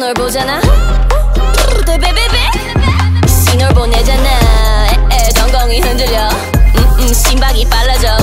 보널 보잖아. 베베베베. 신호를 보내잖아. 에에 덩공이 흔들려. 음, 음, 심박이 빨라져.